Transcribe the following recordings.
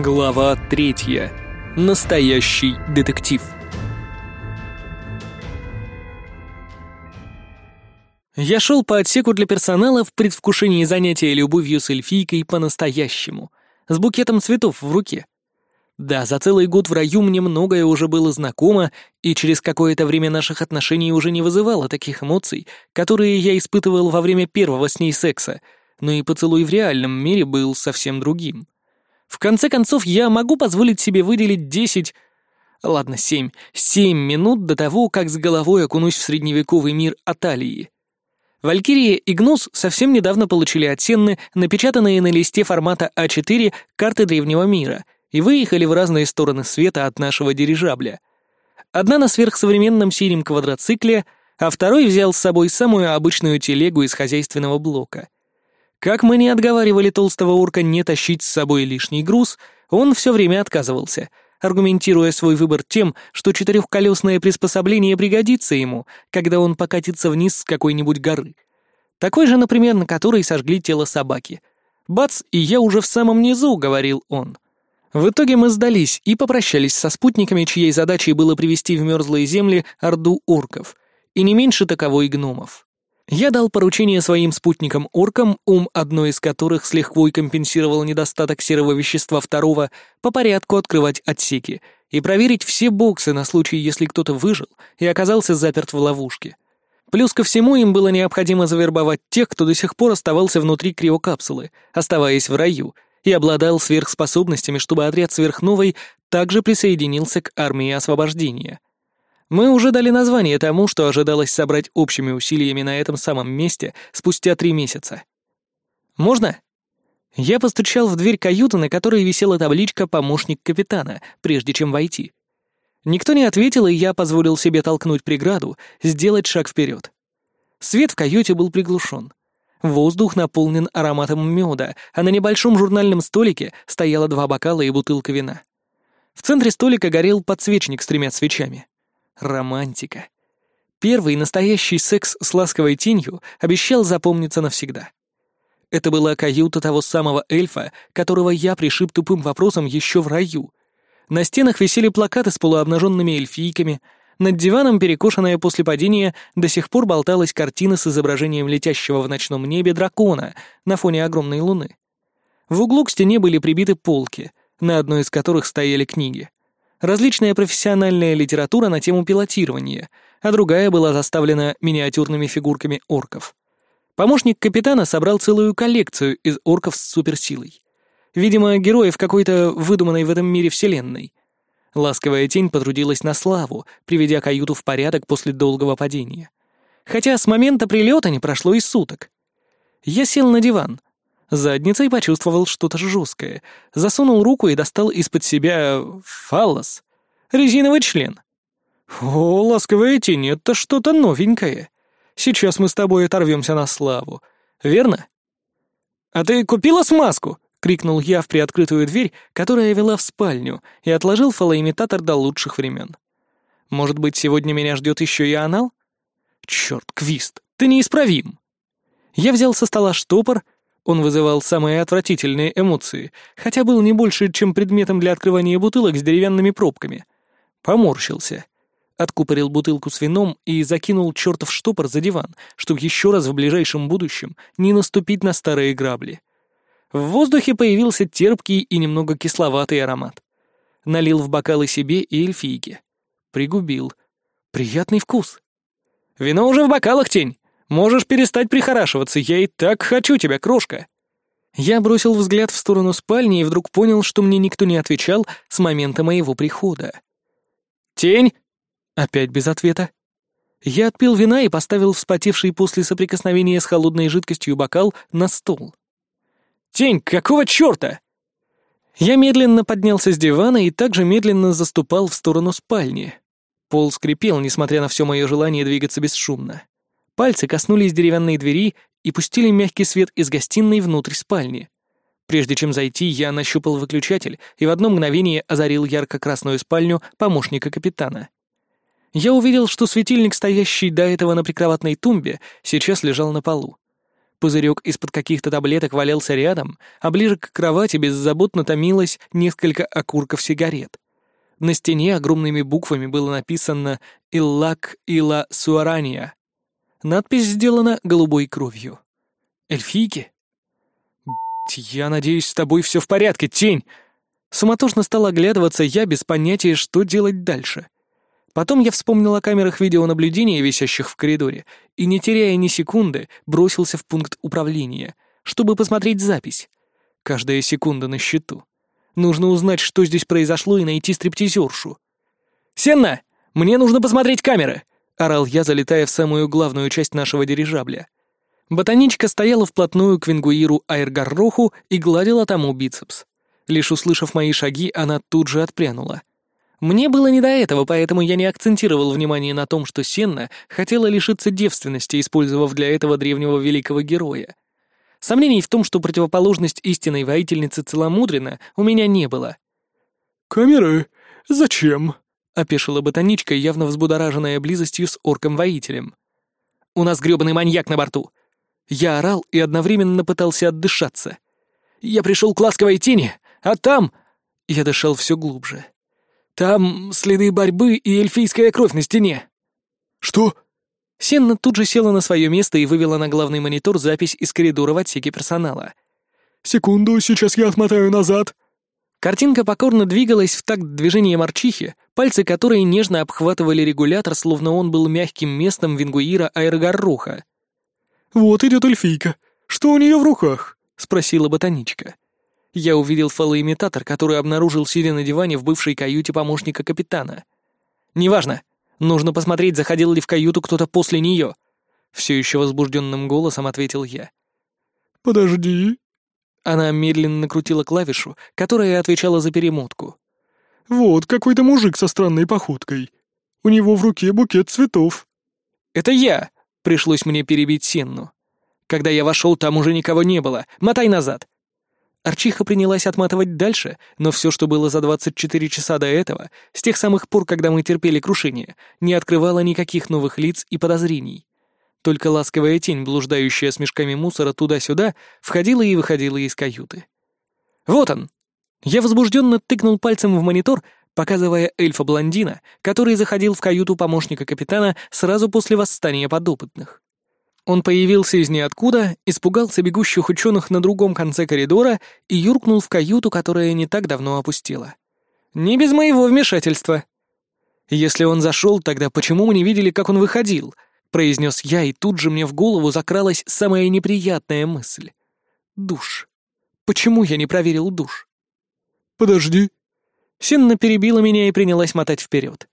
Глава 3. Настоящий детектив. Я шел по отсеку для персонала в предвкушении занятия любовью с эльфийкой по-настоящему, с букетом цветов в руке. Да, за целый год в раю мне многое уже было знакомо, и через какое-то время наших отношений уже не вызывало таких эмоций, которые я испытывал во время первого с ней секса, но и поцелуй в реальном мире был совсем другим. В конце концов, я могу позволить себе выделить десять... Ладно, семь. Семь минут до того, как с головой окунусь в средневековый мир Аталии. Валькирия и Гнус совсем недавно получили от Сенны напечатанные на листе формата А4 карты Древнего мира и выехали в разные стороны света от нашего дирижабля. Одна на сверхсовременном синем квадроцикле, а второй взял с собой самую обычную телегу из хозяйственного блока — как мы не отговаривали толстого урка не тащить с собой лишний груз, он все время отказывался, аргументируя свой выбор тем, что четырехколесное приспособление пригодится ему, когда он покатится вниз с какой-нибудь горы. Такой же, например, на которой сожгли тело собаки. «Бац, и я уже в самом низу», — говорил он. В итоге мы сдались и попрощались со спутниками, чьей задачей было привести в мерзлые земли орду орков, и не меньше таковой гномов. Я дал поручение своим спутникам-оркам, ум одной из которых с лихвой компенсировал недостаток серого вещества второго, по порядку открывать отсеки и проверить все боксы на случай, если кто-то выжил и оказался заперт в ловушке. Плюс ко всему им было необходимо завербовать тех, кто до сих пор оставался внутри криокапсулы, оставаясь в раю, и обладал сверхспособностями, чтобы отряд сверхновой также присоединился к армии освобождения. Мы уже дали название тому, что ожидалось собрать общими усилиями на этом самом месте спустя три месяца. «Можно?» Я постучал в дверь каюты, на которой висела табличка «Помощник капитана», прежде чем войти. Никто не ответил, и я позволил себе толкнуть преграду, сделать шаг вперед. Свет в каюте был приглушен. Воздух наполнен ароматом меда, а на небольшом журнальном столике стояло два бокала и бутылка вина. В центре столика горел подсвечник с тремя свечами романтика. Первый настоящий секс с ласковой тенью обещал запомниться навсегда. Это была каюта того самого эльфа, которого я пришиб тупым вопросом еще в раю. На стенах висели плакаты с полуобнаженными эльфийками, над диваном, перекошенная после падения, до сих пор болталась картина с изображением летящего в ночном небе дракона на фоне огромной луны. В углу к стене были прибиты полки, на одной из которых стояли книги различная профессиональная литература на тему пилотирования, а другая была заставлена миниатюрными фигурками орков. Помощник капитана собрал целую коллекцию из орков с суперсилой. Видимо, героев какой-то выдуманной в этом мире вселенной. Ласковая тень потрудилась на славу, приведя каюту в порядок после долгого падения. Хотя с момента прилета не прошло и суток. Я сел на диван — Задницей почувствовал что-то жесткое, засунул руку и достал из-под себя... фаллос. Резиновый член. «О, ласковая тень, это что-то новенькое. Сейчас мы с тобой оторвемся на славу, верно?» «А ты купила смазку?» — крикнул я в приоткрытую дверь, которая вела в спальню, и отложил фалоимитатор до лучших времен. «Может быть, сегодня меня ждет еще и анал?» «Черт, Квист, ты неисправим!» Я взял со стола штопор, он вызывал самые отвратительные эмоции, хотя был не больше, чем предметом для открывания бутылок с деревянными пробками. Поморщился. Откупорил бутылку с вином и закинул чертов штопор за диван, чтобы еще раз в ближайшем будущем не наступить на старые грабли. В воздухе появился терпкий и немного кисловатый аромат. Налил в бокалы себе и эльфийке. Пригубил. Приятный вкус. «Вино уже в бокалах, тень!» Можешь перестать прихорашиваться, я и так хочу тебя, крошка!» Я бросил взгляд в сторону спальни и вдруг понял, что мне никто не отвечал с момента моего прихода. «Тень!» Опять без ответа. Я отпил вина и поставил вспотевший после соприкосновения с холодной жидкостью бокал на стол. «Тень, какого черта?» Я медленно поднялся с дивана и также медленно заступал в сторону спальни. Пол скрипел, несмотря на все мое желание двигаться бесшумно. Пальцы коснулись деревянной двери и пустили мягкий свет из гостиной внутрь спальни. Прежде чем зайти, я нащупал выключатель и в одно мгновение озарил ярко-красную спальню помощника капитана. Я увидел, что светильник, стоящий до этого на прикроватной тумбе, сейчас лежал на полу. Пузырек из-под каких-то таблеток валялся рядом, а ближе к кровати беззаботно томилось несколько окурков сигарет. На стене огромными буквами было написано «Иллак Ила Суарания», Надпись сделана голубой кровью. «Эльфийки?» «Я надеюсь, с тобой все в порядке, тень!» Суматошно стал оглядываться я без понятия, что делать дальше. Потом я вспомнил о камерах видеонаблюдения, висящих в коридоре, и, не теряя ни секунды, бросился в пункт управления, чтобы посмотреть запись. Каждая секунда на счету. Нужно узнать, что здесь произошло, и найти стриптизершу. «Сенна, мне нужно посмотреть камеры!» Орал я, залетая в самую главную часть нашего дирижабля. Ботаничка стояла вплотную к вингуиру Айргарроху и гладила тому бицепс. Лишь услышав мои шаги, она тут же отпрянула. Мне было не до этого, поэтому я не акцентировал внимание на том, что Сенна хотела лишиться девственности, использовав для этого древнего великого героя. Сомнений в том, что противоположность истинной воительницы целомудрена, у меня не было. «Камеры? Зачем?» Опешила ботаничка, явно взбудораженная близостью с орком-воителем. «У нас грёбаный маньяк на борту!» Я орал и одновременно пытался отдышаться. «Я пришел к ласковой тени, а там...» Я дышал все глубже. «Там следы борьбы и эльфийская кровь на стене!» «Что?» Сенна тут же села на свое место и вывела на главный монитор запись из коридора в отсеке персонала. «Секунду, сейчас я отмотаю назад!» Картинка покорно двигалась в такт движения морчихи, пальцы которой нежно обхватывали регулятор, словно он был мягким местом вингуира аэрогарруха. «Вот идет эльфийка. Что у нее в руках?» — спросила ботаничка. Я увидел фалоимитатор, который обнаружил Сири на диване в бывшей каюте помощника капитана. «Неважно. Нужно посмотреть, заходил ли в каюту кто-то после нее». Все еще возбужденным голосом ответил я. «Подожди», она медленно накрутила клавишу, которая отвечала за перемотку. «Вот какой-то мужик со странной походкой. У него в руке букет цветов». «Это я!» — пришлось мне перебить Сенну. «Когда я вошел, там уже никого не было. Мотай назад!» Арчиха принялась отматывать дальше, но все, что было за 24 часа до этого, с тех самых пор, когда мы терпели крушение, не открывало никаких новых лиц и подозрений. Только ласковая тень, блуждающая с мешками мусора туда-сюда, входила и выходила из каюты. «Вот он!» Я возбужденно тыкнул пальцем в монитор, показывая эльфа-блондина, который заходил в каюту помощника капитана сразу после восстания подопытных. Он появился из ниоткуда, испугался бегущих ученых на другом конце коридора и юркнул в каюту, которая не так давно опустила. «Не без моего вмешательства!» «Если он зашел, тогда почему мы не видели, как он выходил?» — произнес я, и тут же мне в голову закралась самая неприятная мысль. «Душ. Почему я не проверил душ?» «Подожди». Синна перебила меня и принялась мотать вперед.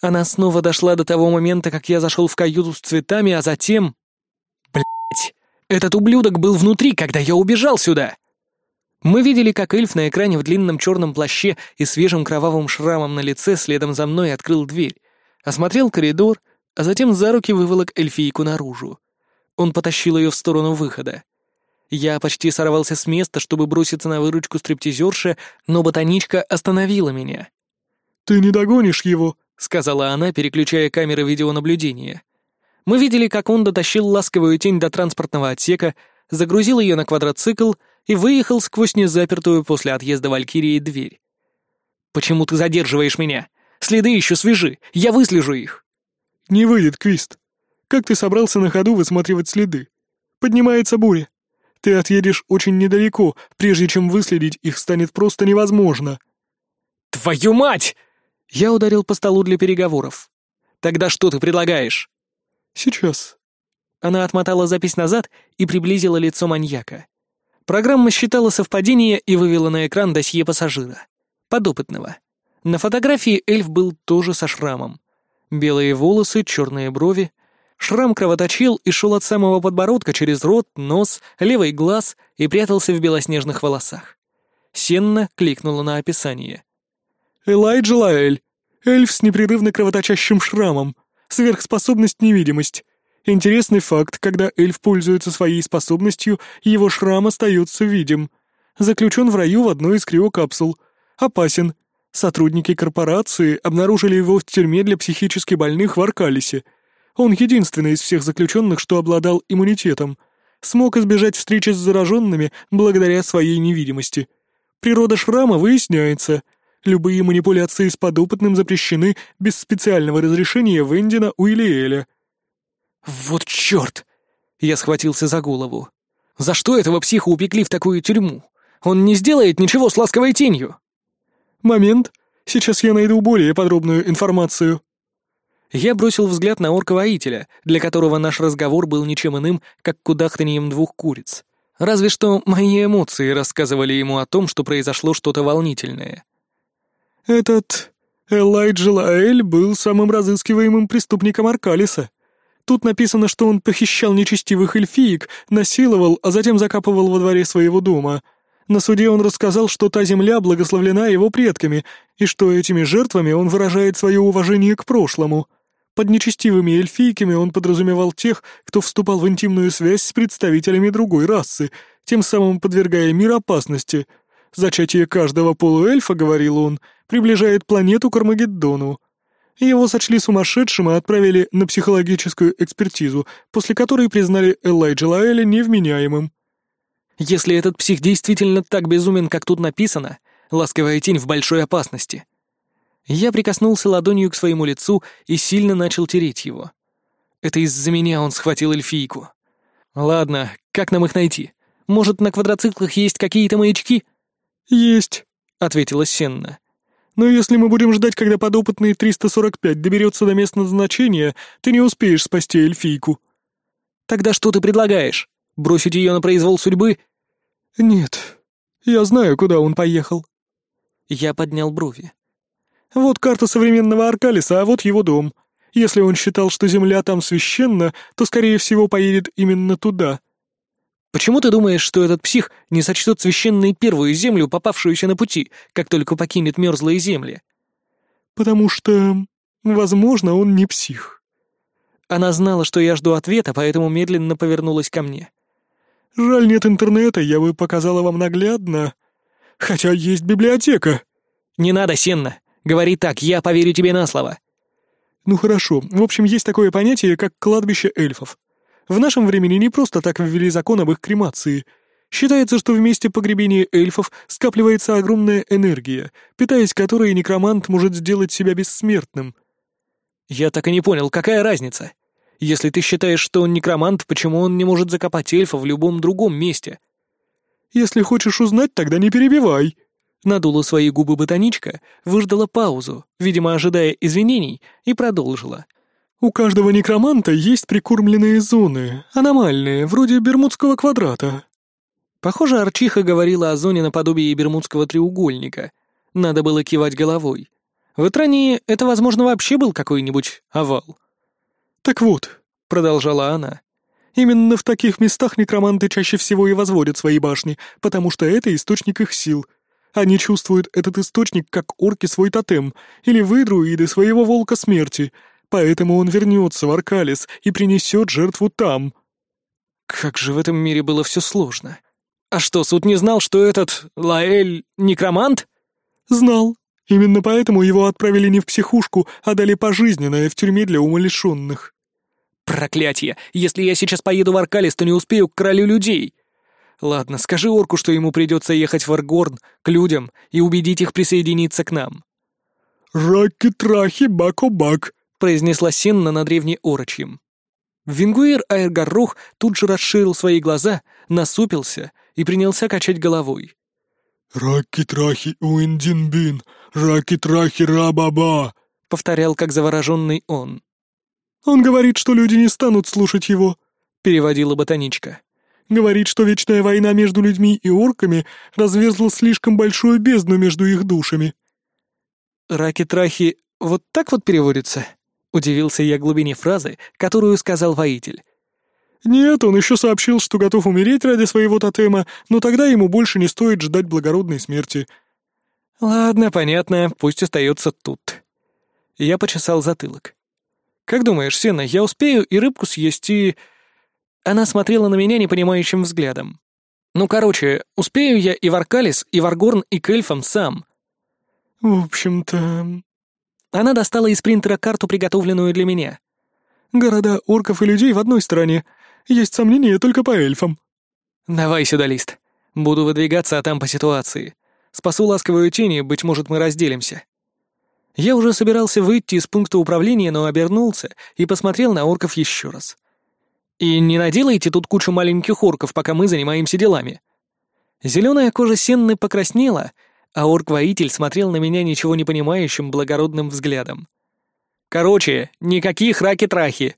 Она снова дошла до того момента, как я зашел в каюту с цветами, а затем... Блять, этот ублюдок был внутри, когда я убежал сюда! Мы видели, как эльф на экране в длинном черном плаще и свежим кровавым шрамом на лице следом за мной открыл дверь, осмотрел коридор, а затем за руки выволок эльфийку наружу. Он потащил ее в сторону выхода. Я почти сорвался с места, чтобы броситься на выручку стриптизерши, но ботаничка остановила меня. «Ты не догонишь его», — сказала она, переключая камеры видеонаблюдения. Мы видели, как он дотащил ласковую тень до транспортного отсека, загрузил ее на квадроцикл и выехал сквозь незапертую после отъезда Валькирии дверь. «Почему ты задерживаешь меня? Следы еще свежи, я выслежу их!» «Не выйдет, Квист. Как ты собрался на ходу высматривать следы? Поднимается буря. Ты отъедешь очень недалеко, прежде чем выследить их станет просто невозможно». «Твою мать!» Я ударил по столу для переговоров. «Тогда что ты предлагаешь?» «Сейчас». Она отмотала запись назад и приблизила лицо маньяка. Программа считала совпадение и вывела на экран досье пассажира. Подопытного. На фотографии эльф был тоже со шрамом. Белые волосы, черные брови. Шрам кровоточил и шел от самого подбородка через рот, нос, левый глаз и прятался в белоснежных волосах. Сенна кликнула на описание. «Элайджа Лаэль! Эльф с непрерывно кровоточащим шрамом. Сверхспособность невидимость. Интересный факт, когда эльф пользуется своей способностью, его шрам остается видим. Заключен в раю в одной из криокапсул. Опасен. Сотрудники корпорации обнаружили его в тюрьме для психически больных в Аркалисе. Он единственный из всех заключенных, что обладал иммунитетом. Смог избежать встречи с зараженными благодаря своей невидимости. Природа шрама выясняется. Любые манипуляции с подопытным запрещены без специального разрешения Вендина Уиллиэля. «Вот черт!» Я схватился за голову. «За что этого психа упекли в такую тюрьму? Он не сделает ничего с ласковой тенью!» Момент. Сейчас я найду более подробную информацию». Я бросил взгляд на орка для которого наш разговор был ничем иным, как кудахтаньем двух куриц. Разве что мои эмоции рассказывали ему о том, что произошло что-то волнительное. «Этот Элайджа Лаэль был самым разыскиваемым преступником Аркалиса. Тут написано, что он похищал нечестивых эльфиек, насиловал, а затем закапывал во дворе своего дома», на суде он рассказал, что та земля благословлена его предками, и что этими жертвами он выражает свое уважение к прошлому. Под нечестивыми эльфийками он подразумевал тех, кто вступал в интимную связь с представителями другой расы, тем самым подвергая мир опасности. Зачатие каждого полуэльфа, говорил он, приближает планету к Армагеддону. Его сочли сумасшедшим и отправили на психологическую экспертизу, после которой признали Элайджа Лаэля невменяемым. Если этот псих действительно так безумен, как тут написано, ласковая тень в большой опасности. Я прикоснулся ладонью к своему лицу и сильно начал тереть его. Это из-за меня он схватил эльфийку. Ладно, как нам их найти? Может, на квадроциклах есть какие-то маячки? Есть, ответила Сенна. Но если мы будем ждать, когда подопытный 345 доберется до мест назначения, ты не успеешь спасти эльфийку. Тогда что ты предлагаешь? Бросить ее на произвол судьбы? Нет. Я знаю, куда он поехал. Я поднял брови. Вот карта современного Аркалиса, а вот его дом. Если он считал, что земля там священна, то, скорее всего, поедет именно туда. Почему ты думаешь, что этот псих не сочтет священной первую землю, попавшуюся на пути, как только покинет мерзлые земли? Потому что, возможно, он не псих. Она знала, что я жду ответа, поэтому медленно повернулась ко мне. Жаль, нет интернета, я бы показала вам наглядно. Хотя есть библиотека». «Не надо, Сенна. Говори так, я поверю тебе на слово». «Ну хорошо. В общем, есть такое понятие, как кладбище эльфов. В нашем времени не просто так ввели закон об их кремации. Считается, что в месте погребения эльфов скапливается огромная энергия, питаясь которой некромант может сделать себя бессмертным». «Я так и не понял, какая разница?» Если ты считаешь, что он некромант, почему он не может закопать эльфа в любом другом месте? Если хочешь узнать, тогда не перебивай. Надула свои губы ботаничка, выждала паузу, видимо, ожидая извинений, и продолжила. У каждого некроманта есть прикормленные зоны, аномальные, вроде Бермудского квадрата. Похоже, Арчиха говорила о зоне наподобие Бермудского треугольника. Надо было кивать головой. В Итрании это, возможно, вообще был какой-нибудь овал. «Так вот», — продолжала она, — «именно в таких местах некроманты чаще всего и возводят свои башни, потому что это источник их сил. Они чувствуют этот источник, как орки свой тотем, или вы, друиды, своего волка смерти, поэтому он вернется в Аркалис и принесет жертву там». Как же в этом мире было все сложно. А что, суд не знал, что этот Лаэль — некромант? Знал. Именно поэтому его отправили не в психушку, а дали пожизненное в тюрьме для умалишенных. Проклятие! Если я сейчас поеду в Аркалис, то не успею к королю людей. Ладно, скажи орку, что ему придется ехать в Аргорн к людям и убедить их присоединиться к нам. «Раки-трахи, баку-бак», — произнесла Сенна на древнеорочьем. Вингуир Аэргарух тут же расширил свои глаза, насупился и принялся качать головой. «Раки-трахи уиндинбин, раки-трахи рабаба», — повторял как завороженный он. «Он говорит, что люди не станут слушать его», — переводила ботаничка. «Говорит, что вечная война между людьми и орками разверзла слишком большую бездну между их душами». «Раки-трахи вот так вот переводится?» — удивился я глубине фразы, которую сказал воитель. «Нет, он еще сообщил, что готов умереть ради своего тотема, но тогда ему больше не стоит ждать благородной смерти». «Ладно, понятно, пусть остается тут». Я почесал затылок. Как думаешь, Сена, я успею и рыбку съесть, и...» Она смотрела на меня непонимающим взглядом. «Ну, короче, успею я и Варкалис, и Варгорн, и эльфам сам». «В общем-то...» Она достала из принтера карту, приготовленную для меня. «Города орков и людей в одной стороне. Есть сомнения только по эльфам». «Давай сюда лист. Буду выдвигаться, а там по ситуации. Спасу ласковую тени, быть может, мы разделимся». Я уже собирался выйти из пункта управления, но обернулся и посмотрел на орков еще раз. «И не наделайте тут кучу маленьких орков, пока мы занимаемся делами». Зеленая кожа Сенны покраснела, а орк-воитель смотрел на меня ничего не понимающим благородным взглядом. «Короче, никаких раки-трахи!»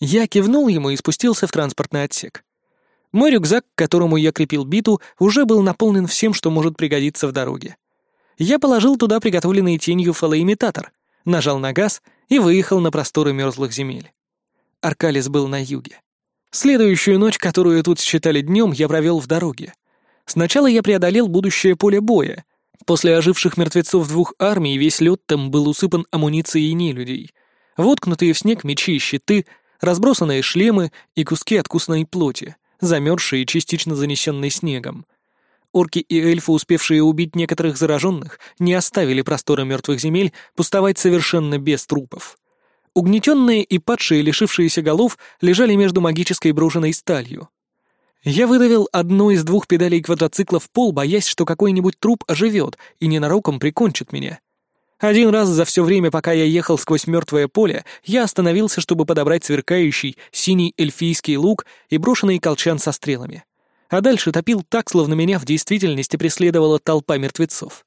Я кивнул ему и спустился в транспортный отсек. Мой рюкзак, к которому я крепил биту, уже был наполнен всем, что может пригодиться в дороге. Я положил туда приготовленный тенью фалоимитатор, нажал на газ и выехал на просторы мерзлых земель. Аркалис был на юге. Следующую ночь, которую тут считали днем, я провел в дороге. Сначала я преодолел будущее поле боя. После оживших мертвецов двух армий весь лед там был усыпан амуницией нелюдей. Воткнутые в снег мечи и щиты, разбросанные шлемы и куски откусной плоти, замерзшие и частично занесенные снегом — Орки и эльфы, успевшие убить некоторых зараженных, не оставили простора мертвых земель пустовать совершенно без трупов. Угнетенные и падшие, лишившиеся голов, лежали между магической брошенной сталью. Я выдавил одну из двух педалей квадроцикла в пол, боясь, что какой-нибудь труп оживет и ненароком прикончит меня. Один раз за все время, пока я ехал сквозь мертвое поле, я остановился, чтобы подобрать сверкающий синий эльфийский лук и брошенный колчан со стрелами а дальше топил так, словно меня в действительности преследовала толпа мертвецов.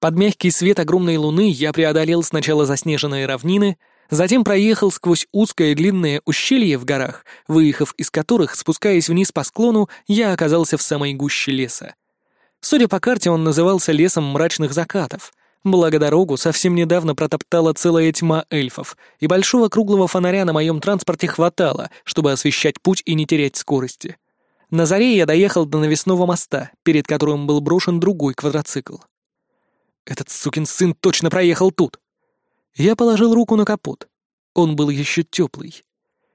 Под мягкий свет огромной луны я преодолел сначала заснеженные равнины, затем проехал сквозь узкое длинное ущелье в горах, выехав из которых, спускаясь вниз по склону, я оказался в самой гуще леса. Судя по карте, он назывался лесом мрачных закатов. Благо дорогу совсем недавно протоптала целая тьма эльфов, и большого круглого фонаря на моем транспорте хватало, чтобы освещать путь и не терять скорости. На заре я доехал до навесного моста, перед которым был брошен другой квадроцикл. Этот сукин сын точно проехал тут. Я положил руку на капот. Он был еще теплый.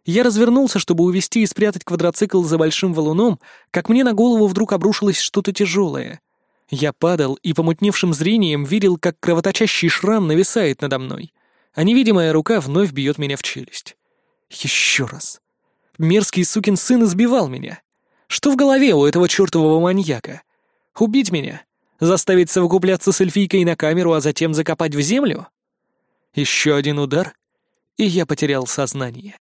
Я развернулся, чтобы увести и спрятать квадроцикл за большим валуном, как мне на голову вдруг обрушилось что-то тяжелое. Я падал и помутневшим зрением видел, как кровоточащий шрам нависает надо мной, а невидимая рука вновь бьет меня в челюсть. Еще раз. Мерзкий сукин сын избивал меня. Что в голове у этого чертового маньяка? Убить меня? Заставить совокупляться с эльфийкой на камеру, а затем закопать в землю? Еще один удар, и я потерял сознание.